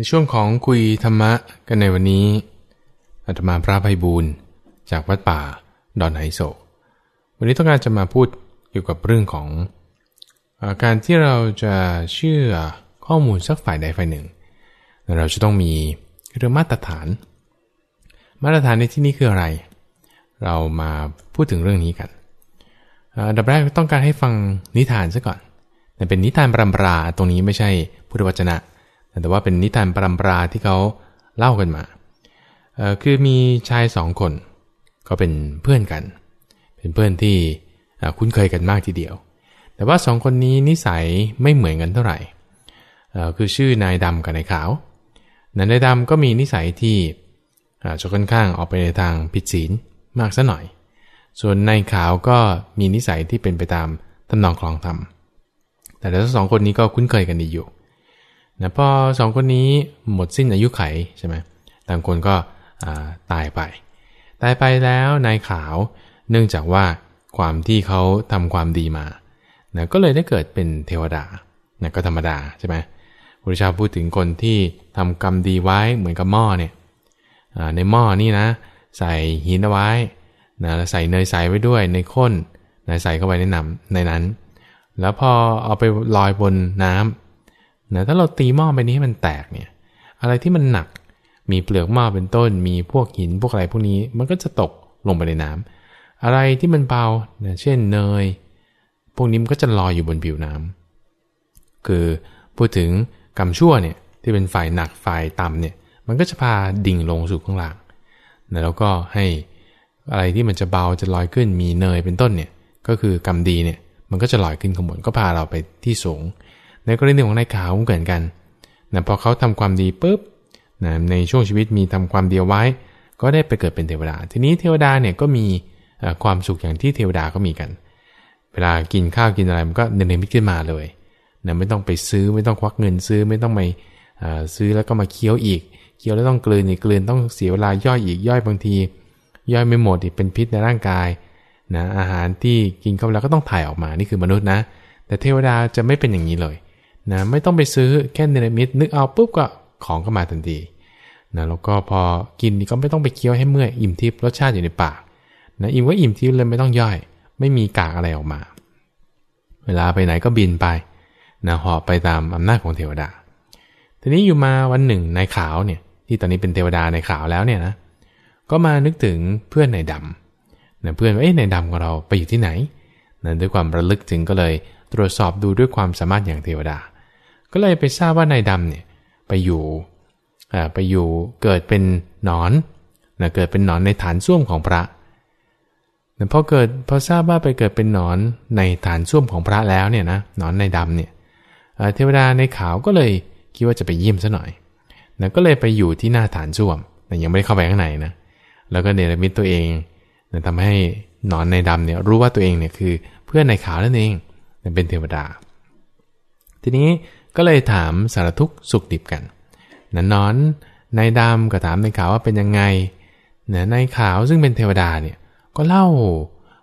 ในช่วงของคุยธรรมะกันในวันนี้อาตมาพระไพบูรณ์จากวัดป่าดอนไหโศก วันนี้ต้องการจะมาพูดเกี่ยวกับเรื่องของอาการที่เราจะเชื่อข้อมูลสักฝ่ายใดฝ่ายหนึ่ง เราจะต้องมีเรื่องมาตรฐาน มาตรฐานในที่นี้คืออะไร เรามาพูดถึงเรื่องนี้กันอันดับแรกต้องการให้ฟังนิทานซะก่อน แต่เป็นนิทานปรำปราตรงนี้ไม่ใช่พุทธวจนะ แต่ว่าเป็นนิทานปรำปราที่เขาเล่ากันมา คือมีชายสองคน ก็เป็นเพื่อนกัน เป็นเพื่อนที่คุ้นเคยกันมากทีเดียว แต่ว่าสองคนนี้นิสัยไม่เหมือนกันเท่าไหร่ คือชื่อนายดำกับนายขาว นายดำก็มีนิสัยที่จะค่อนข้างออกไปในทางผิดศีลมากซะหน่อย ส่วนนายขาวก็มีนิสัยที่เป็นไปตามทำนองคลองธรรม แต่ทั้งสองคนนี้ก็คุ้นเคยกันดีอยู่ นะพอสองคนนี้หมดสิ้นอายุไขใช่ไหมต่างคนก็ตายไป ตายไปแล้วนายขาว เนื่องจากว่าความที่เขาทำความดีมานะก็เลยได้เกิดเป็นเทวดานะก็ธรรมดาใช่ไหมพระเจ้าพูดถึงคนที่ทำกรรมดีไว้เหมือนกับหม้อเนี่ยในหม้อนี่นะ ใส่หินเอาไว้นะใส่เนยใสไว้ด้วยในข้นนะใส่เข้าไปในน้ำในนั้น แล้วพอเอาไปลอยบนน้ำ นะถ้าเราตีหม้อไปนี้ให้มันแตกเนี่ย อะไรที่มันหนัก มีเปลือกหม้อเป็นต้น มีพวกหินพวกอะไรพวกนี้ มันก็จะตกลงไปในน้ำอะไรที่มันเบานะเช่นเนย พวกนี้มันก็จะลอยอยู่บนผิวน้ำคือพูดถึงกรรมชั่วเนี่ยที่เป็นฝ่ายหนักฝ่ายต่ำเนี่ย มันก็จะพาดิ่งลงสู่ข้างล่างนะแล้วก็ให้อะไรที่มันจะเบาจะลอยขึ้น มีเนยเป็นต้นเนี่ย ก็คือกรรมดีเนี่ย มันก็จะลอยขึ้นข้างบนก็พาเราไปที่สูง ในกรณีของนายขาวเหมือนกันนะพอเขาทำความดีปุ๊บนะในช่วงชีวิตมีทำความดีไว้ ก็ได้ไปเกิดเป็นเทวดา ทีนี้เทวดาเนี่ยก็มีความสุขอย่างที่เทวดาก็มีกัน เวลากินข้าวกินอะไรมันก็เนรมิตขึ้นมาเลยนะไม่ต้องไปซื้อไม่ต้องควักเงินซื้อไม่ต้องไปซื้อแล้วก็มาเคี้ยวอีก เคี้ยวแล้วต้องกลืนอีกกลืนต้องเสียเวลาย่อยอีกย่อยบางที ย่อยไม่หมดอีกเป็นพิษในร่างกายนะอาหารที่กินเข้าแล้วก็ต้องถ่ายออกมานี่คือมนุษย์นะ แต่เทวดาจะไม่เป็นอย่างนี้เลย นะไม่ต้องไปซื้อแค่เนรมิตนึกเอาปุ๊บก็ของก็มาทันทีนะแล้วก็พอกินก็ไม่ต้องไปเคี้ยวให้เมื่อยอิ่มทิพย์รสชาติอยู่ในปากนะอิ่มก็อิ่มทิพย์เลยไม่ต้องย่อย ไม่มีกากอะไรออกมา เวลาไปไหนก็บินไปนะหอบไปตามอำนาจของเทวดา ทีนี้อยู่มาวันหนึ่งนายขาวเนี่ยที่ตอนนี้เป็นเทวดาในขาวแล้วเนี่ยนะก็มานึกถึงเพื่อนนายดำนะเพื่อนว่าเอ๊ะนายดำของเราไปอยู่ที่ไหนนะด้วยความระลึกถึงก็เลย ตรวจสอบดูด้วยความสามารถอย่างเทวดา ก็เลยไปทราบว่านายดำเนี่ยไปอยู่ไปอยู่เกิดเป็นหนอนนะเกิดเป็นหนอนในฐานส้วมของพระแต่พอเกิดพอทราบว่าไปเกิดเป็นหนอนในฐานส้วมของพระแล้วเนี่ยนะหนอนในดำเนี่ยเทวดาในขาวก็เลยคิดว่าจะไปเยี่ยมซะหน่อยนะก็เลยไปอยู่ที่หน้าฐานส้วมแต่ยังไม่ได้เข้าไปข้างในนะแล้วก็เนรมิตตัวเองนะทำให้หนอนในดำเนี่ยรู้ว่าตัวเองเนี่ยคือเพื่อนในขาวนั่นเอง เป็นเทวดา ทีนี้ก็เลยถามสารทุกสุขดิบกันนะนอนนายดำก็ถามนายขาวว่าเป็นยังไงนะนายขาวซึ่งเป็นเทวดาเนี่ยก็เล่า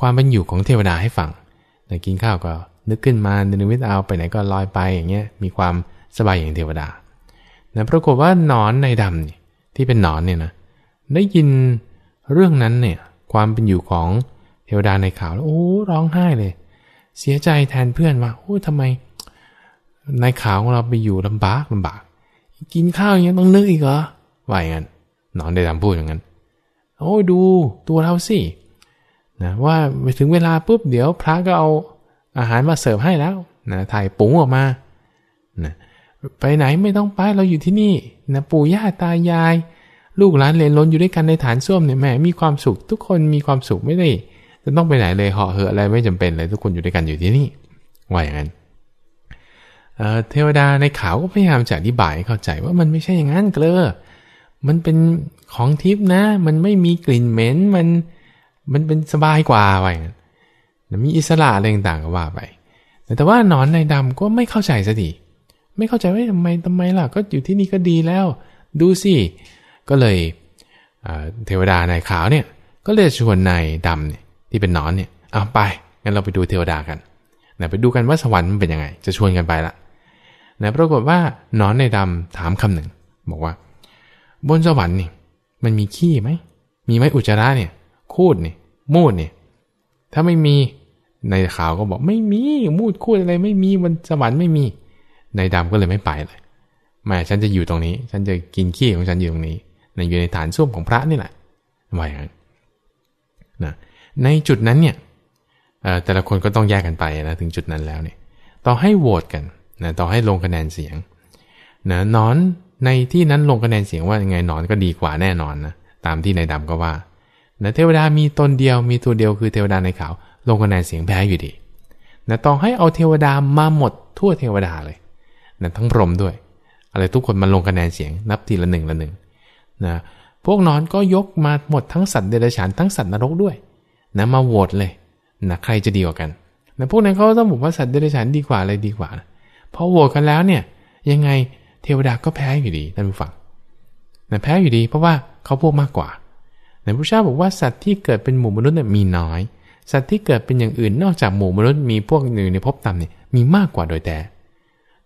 ความเป็นอยู่ของเทวดาให้ฟังนะกินข้าวก็นึกขึ้นมานิมิตเอาไปไหนก็ลอยไปอย่างเงี้ยมีความสบายอย่างเทวดานะปรากฏว่านอนในดำที่เป็นนอนเนี่ยนะได้ยินเรื่องนั้นเนี่ยความเป็นอยู่ของเทวดาในขาวแล้วโอ้ร้องไห้เลย เสียใจแทนเพื่อนว่าโอ้ทำไมนายขาวของเราไปอยู่ลำบากลำบาก กินข้าวอย่างนี้ต้องนึกอีกเหรอว่าอย่างนั้นนอนได้ทำพูดอย่างนั้น โอ้ดูตัวเราสินะว่าไปถึงเวลาปุ๊บเดี๋ยวพระก็เอาอาหารมาเสิร์ฟให้แล้วนะถ่ายปุ๋งออกมานะไปไหนไม่ต้องไปเราอยู่ที่นี่นะปู่ย่าตายาย ลูกหลานเลนล้นอยู่ด้วยกันในฐานส้วมเนี่ยแม่มีความสุขทุกคนมีความสุขไม่ได้ จะต้องไปไหนเลยเหาะเหอะอะไรไม่จำเป็นเลยทุกคนอยู่ด้วยกันอยู่ที่นี่ว่าอย่างนั้นเทวดาในขาวก็พยายามจะอธิบายเข้าใจว่ามันไม่ใช่อย่างนั้นเกลอมันเป็นของทิพนะ มันไม่มีกลิ่นเหม็นมันมันเป็นสบายกว่าไปมีอิสระอะไรต่างๆก็ว่าไป แต่ว่านอนในดำก็ไม่เข้าใจสัทีไม่เข้าใจว่าทำไมทำไมล่ะก็อยู่ที่นี่ก็ดีแล้ว ดูสิ ก็เลยเทวดาในขาวเนี่ยก็เลยชวนนายดำเนี่ย ที่เป็นนอนเนี่ยเอาไปงั้นเราไปดูเทวดากันนะไปดูกันว่าสวรรค์มันเป็นยังไง จะชวนกันไปละนะปรากฏว่านอนในดำถามคำหนึ่ง บอกว่า บนสวรรค์นี่มันมีขี้ไหมมีไหมอุจจาระเนี่ย คูดเนี่ยมูดเนี่ยถ้าไม่มีในขาวก็บอกไม่มีมูดคูดอะไรไม่มีบนสวรรค์ไม่มีในดำก็เลยไม่ไปเลยไม่ฉันจะอยู่ตรงนี้ ฉันจะกินขี้ของฉันอยู่ตรงนี้ในอยู่ในฐานส้วมของพระนี่แหละว่าอย่างนั้นนะ ในจุดนั้นเนี่ยแต่ละคนก็ต้องแยกกันไปนะถึงจุดนั้นแล้วเนี่ยต่อให้โหวตกันนะต่อให้ลงคะแนนเสียงนะนอนในที่นั้นลงคะแนนเสียงว่ายังไงนอนก็ดีกว่าแน่นอนนะตามที่ในดำก็ว่านะเทวดามีตนเดียวมีตัวเดียวคือเทวดาในขาว ลงคะแนนเสียงแพ้อยู่ดีนะต้อให้เอาเทวดามาหมดทั่วเทวดาเลยนะทั้งพรหมด้วย อะไรทุกคนมาลงคะแนนเสียง นับทีละหนึ่งละหนึ่งนะพวกนอนก็ยกมาหมดทั้งสัตว์เดรัจฉานทั้งสัตว์นรกด้วย นะมาโหวตเลยนะใครจะดีกว่ากันนะพวกนั้นเขาต้องบอกว่าสัตว์เดรัจฉานดีกว่าอะไรดีกว่าพอโหวตกันแล้วเนี่ยยังไงเทวดาก็แพ้อยู่ดีท่านผู้ฟังนะแพ้อยู่ดีเพราะว่าเขาพวกมากกว่าในพระเจ้าบอกว่าสัตว์ที่เกิดเป็นหมู่มนุษย์เนี่ยมีน้อย สัตว์ที่เกิดเป็นอย่างอื่นนอกจากหมู่มนุษย์มีพวกหนึ่ในภพต่ำเนี่ยมีมากกว่าโดยแต่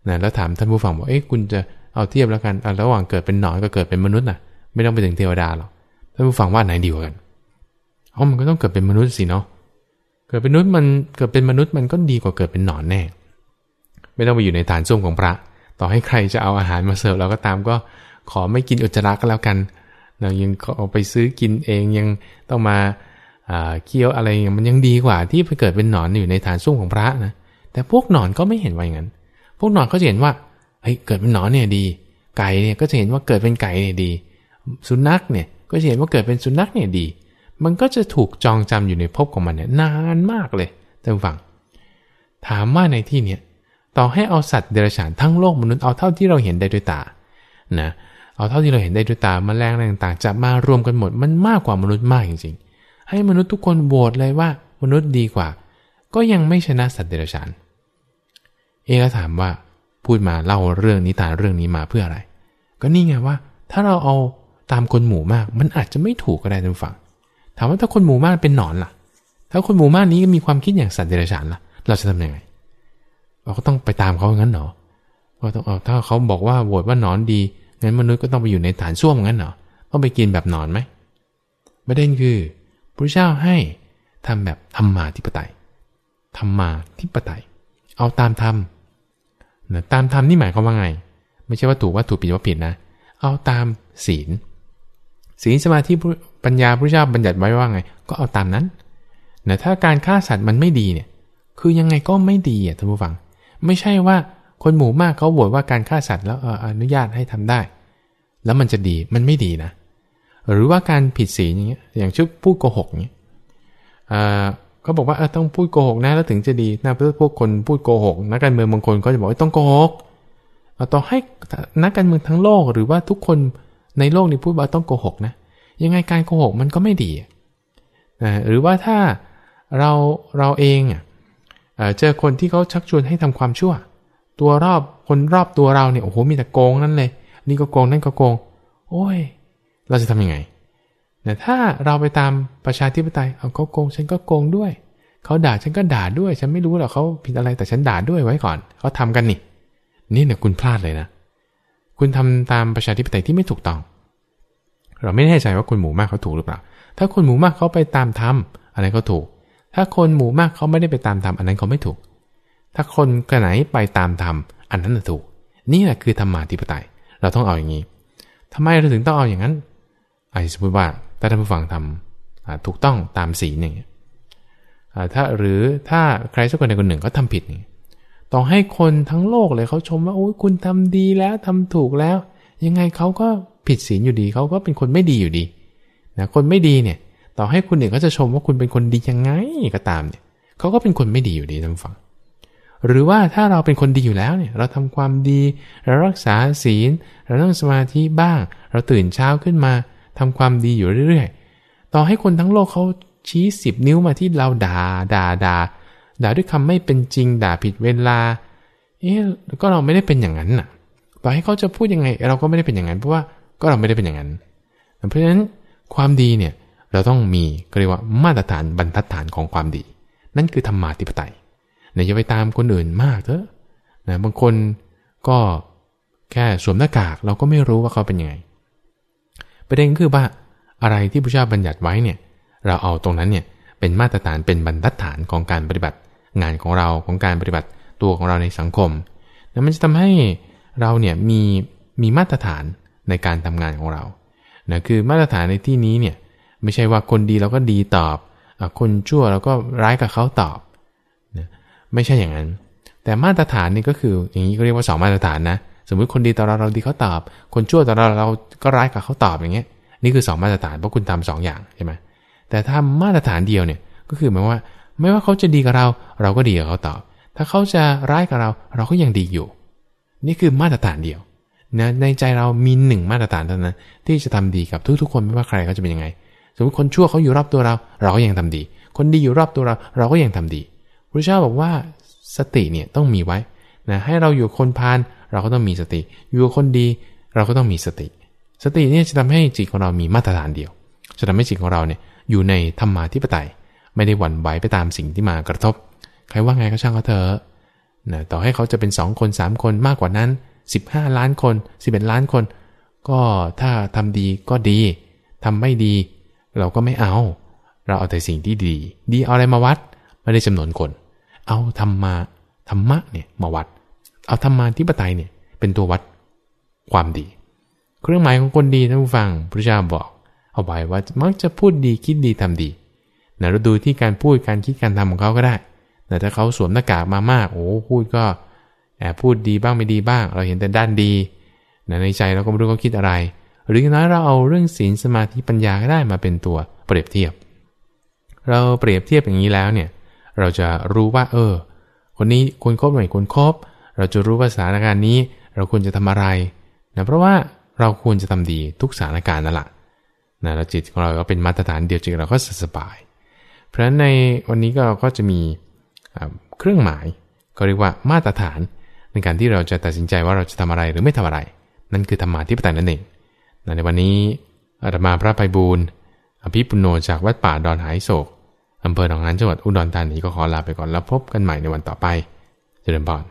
นะแล้วถามท่านผู้ฟังบอกเอ๊ะคุณจะเอาเทียบแล้วกันระหว่างเกิดเป็นหนอนกับเกิดเป็นมนุษย์น่ะ ไม่ต้องไปถึงเทวดาหรอกท่านผู้ฟังว่าไหนดีกว่ากัน เพราะมันก็ต้องเกิดเป็นมนุษย์สิเนาะเกิดเป็นมนุษย์มันเกิดเป็นมนุษย์มันก็ดีกว่าเกิดเป็นหนอนแน่ ไม่ต้องไปอยู่ในฐานส้วมของพระ ต่อให้ใครจะเอาอาหารมาเสิร์ฟเราก็ตามก็ขอไม่กินอุจจาระก็แล้วกันเรายังเอาไปซื้อกินเองยังต้องมาเคี้ยวอะไรมันยังดีกว่า ที่ไปเกิดเป็นหนอนอยู่ในฐานส้วมของพระนะแต่พวกหนอนก็ไม่เห็นว่าอย่างนั้น พวกหนอนก็จะเห็นว่าเฮ้ยเกิดเป็นหนอนเนี่ยดี ไก่เนี่ยก็จะเห็นว่าเกิดเป็นไก่เนี่ยดี สุนัขเนี่ยก็จะเห็นว่าเกิดเป็นสุนัขเนี่ยดี มันก็จะถูกจองจำอยู่ในภพของมันเนี่ยนานมากเลยท่านฟัง ถามว่าในที่เนี้ยต่อให้เอาสัตว์เดรัจฉานทั้งโลกมนุษย์เอาเท่าที่เราเห็นได้ด้วยตานะเอาเท่าที่เราเห็นได้ด้วยตามาแรงต่างๆ จะมารวมกันหมดมันมากกว่ามนุษย์มากจริงๆ ให้มนุษย์ทุกคนโหวตเลยว่ามนุษย์ดีกว่า ก็ยังไม่ชนะสัตว์เดรัจฉาน เอแล้วถามว่าพูดมาเล่าเรื่องนิทานเรื่องนี้มาเพื่ออะไร ก็นี่ไงว่า ถ้าเราเอาตามคนหมู่มาก มันอาจจะไม่ถูกก็ได้ท่านฟัง ถามว่าถ้าคนหมู่มากเป็นหนอนล่ะ ถ้าคนหมู่มากนี้มีความคิดอย่างสัตว์เดรัจฉานล่ะ เราจะทำยังไง เราก็ต้องไปตามเขางั้นเหรอว่าต้องเอาถ้าเขาบอกว่าโหวตว่าหนอนดีงั้นมนุษย์ก็ต้องไปอยู่ในฐานส้วมงั้นเหรอต้องไปกินแบบหนอนไหมประเด็นคือพระเจ้าให้ทำแบบธรรมาธิปไตยธรรมาธิปไตย เอาตามธรรมตามธรรมนี่หมายความว่าไง ไม่ใช่ว่าถูกว่าถูกผิดว่าผิดนะ เอาตามศีล ศีลสมาธิปัญญาพระเจ้าบัญญัติไว้ว่าไง ก็เอาตามนั้นนะถ้าการฆ่าสัตว์มันไม่ดีเนี่ย คือยังไงก็ไม่ดีอะท่านผู้ฟัง ไม่ใช่ว่าคนหมู่มากเขาบ่นว่าการฆ่าสัตว์แล้วอนุญาตให้ทำได้ แล้วมันจะดีมันไม่ดีนะ หรือว่าการผิดศีลอย่างเงี้ยอย่างชื่อพูดโกหกเงี้ยเขาบอกว่าต้องพูดโกหกนะแล้วถึงจะดีนะเพื่อพวกคนพูดโกหกนักการเมืองบางคนก็จะบอกว่าต้องโกหกต่อให้นักการเมืองทั้งโลกหรือว่าทุกคน ในโลกนี้พูดว่าต้องโกหกนะยังไงการโกหกมันก็ไม่ดีนะหรือว่าถ้าเราเราเองอะเจอคนที่เขาชักชวนให้ทำความชั่ว ตัวรอบคนรอบตัวเราเนี่ยโอ้โหมีแต่โกงนั่นเลย นี่ก็โกงนั่นก็โกง โอ้ย เราจะทำยังไงแต่ถ้าเราไปตามประชาธิปไตยเอาเขาโกงฉันก็โกงด้วยเขาด่าฉันก็ด่าด้วย ฉันไม่รู้หรอกเขาผิดอะไรแต่ฉันด่าด้วยไว้ก่อนเขาทำกันนี่นี่เนี่ยคุณพลาดเลยนะ คุณทำตามประชาธิปไตยที่ไม่ถูกต้อง เราไม่แน่ใจว่าคนหมู่มากเขาถูกหรือเปล่า ถ้าคนหมู่มากเขาไปตามธรรมอะไรเขาถูก ถ้าคนหมู่มากเขาไม่ได้ไปตามธรรมอันนั้นเขาไม่ถูก ถ้าคนกระไหนไปตามธรรมอันนั้นถูก นี่แหละคือธรรมาธิปไตย เราต้องเอาอย่างนี้ทำไมเราถึงต้องเอาอย่างนั้นไอ้สมมติว่าถ้าท่านผู้ฟังทำถูกต้องตามสีอย่างเงี้ยถ้าหรือถ้าใครสักคนใดคนหนึ่งเขาทาผิดนี่ต้องให้คนทั้งโลกเลยเขาชมว่าโอ้ยคุณทำดีแล้วทำถูกแล้ว ยังไงเขาก็ ผิดศีลอยู่ดีเขาก็เป็นคนไม่ดีอยู่ดีนะคนไม่ดีเนี่ย ต่อให้คุณเองก็จะชมว่าคุณเป็นคนดียังไงก็ตามเนี่ยเขาก็เป็นคนไม่ดีอยู่ดีท่านฟัง หรือว่าถ้าเราเป็นคนดีอยู่แล้วเนี่ย เราทำความดีเรารักษาศีล เราต้องสมาธิบ้าง เราตื่นเช้าขึ้นมาทำความดีอยู่เรื่อยๆ ต่อให้คนทั้งโลกเขาชี้สิบนิ้วมาที่เราด่าด่าด่าด่าด้วยคำไม่เป็นจริงด่าผิดเวลาเอ๊ะก็เราไม่ได้เป็นอย่างนั้นน่ะ ต่อให้เขาจะพูดยังไง เราก็ไม่ได้เป็นอย่างนั้นเพราะว่า ก็เราไม่ได้เป็นอย่างนั้น เพราะฉะนั้นความดีเนี่ยเราต้องมีก็เรียกว่ามาตรฐานบรรทัดฐานของความดี นั่นคือธรรมาธิปไตยเนี่ยอย่าไปตามคนอื่นมากเถอะนะบางคนก็แค่สวมหน้ากากเราก็ไม่รู้ว่าเขาเป็นยังไง ประเด็นคือว่าอะไรที่พระเจ้าบัญญัติไว้เนี่ยเราเอาตรงนั้นเนี่ยเป็นมาตรฐานเป็นบรรทัดฐานของการปฏิบัติงานของเราของการปฏิบัติตัวของเราในสังคมแล้วมันจะทำให้เราเนี่ยมีมีมาตรฐาน ในการทำงานของเรานะคือมาตรฐานในที่นี้เนี่ยไม่ใช่ว่าคนดีเราก็ดีตอบ คนชั่วเราก็ร้ายกับเขาตอบนะไม่ใช่อย่างนั้น แต่มาตรฐานนี่ก็คืออย่างนี้ก็เรียกว่าสองมาตรฐานนะสมมุติคนดีต่อเราเราดีเขาตอบ คนชั่วต่อเราเราก็ร้ายกับเขาตอบอย่างเงี้ยนี่คือ 2 มาตรฐานเพราะคุณทำสองอย่างใช่ไหมแต่ถ้ามาตรฐานเดียวเนี่ยก็คือหมายว่า ไม่ว่าเขาจะดีกับเรา เราก็ดีกับเขาตอบ ถ้าเขาจะร้ายกับเรา เราก็ยังดีอยู่ นี่คือมาตรฐานเดียว นะในใจเรามีหนึ่งมาตรฐานเท่านั้นที่จะทำดีกับทุกๆคนไม่ว่าใครเขาจะเป็นยังไง สมมติคนชั่วเขาอยู่รอบตัวเรา เราก็ยังทำดี คนดีอยู่รอบตัวเราเราก็ยังทำดีพระเจ้าบอกว่าสติเนี่ยต้องมีไว้นะให้เราอยู่คนพาลเราก็ต้องมีสติ อยู่คนดีเราก็ต้องมีสติ สติเนี่ยจะทำให้จิตของเรามีมาตรฐานเดียว จะทำให้จิตของเราเนี่ยอยู่ในธรรมาธิปไตย ไม่ได้หวั่นไหวไปตามสิ่งที่มากระทบ ใครว่าไงก็ช่างเขาเถอะนะต่อให้เขาจะเป็น2คน3คนมากกว่านั้น 15 ล้านคน 11 ล้านคน ก็ถ้าทำดีก็ดีทำไม่ดี เราก็ไม่เอา เราเอาแต่สิ่งที่ดี ดีเอาอะไรมาวัด ไม่ได้จำนวนคน เอาธรรมาธรรมะเนี่ยมาวัด เอาธรรมาธิปไตยเนี่ยเป็นตัววัดความดี เครื่องหมายของคนดีท่านผู้ฟังพระเจ้าบอก เอาไว้ว่ามักจะพูดดีคิดดีทำดีนะเราดูที่การพูดการคิดการทำของเขาก็ได้แต่ถ้าเขาสวมหน้ากากมามาก โอ้พูดก็ พูดดีบ้างไม่ดีบ้าง เราเห็นแต่ด้านดีนในใจเราก็ไม่รู้เขาคิดอะไร หรืออย่างน้อยเราเอาเรื่องศีลสมาธิปัญญาก็ได้มาเป็นตัวเปรียบเทียบ เราเปรียบเทียบอย่างนี้แล้วเนี่ยเราจะรู้ว่า เออ คนนี้ควรครบหรือควรครบเราจะรู้ว่าสถานการณ์นี้ เราควรจะทำอะไรนะเพราะว่าเราควรจะทำดีทุกสถานการณ์นั่นแหละนะเราจิตของเราก็เป็นมาตรฐานเดียวจิตเราก็สบาย เพราะฉะนั้นในวันนี้ก็ก็จะมีเครื่องหมายก็เรียกว่ามาตรฐาน ในการที่เราจะตัดสินใจว่าเราจะทำอะไรหรือไม่ทำอะไร นั่นคือธรรมาธิปไตยนั่นเองในวันนี้อาตมาพระไพบูลอภิปุโนจากวัดป่าดอนหายโศกอำเภอหนองหานจังหวัดอุดรธานีก็ขอลาไปก่อนแล้วพบกันใหม่ในวันต่อไป เจริญพร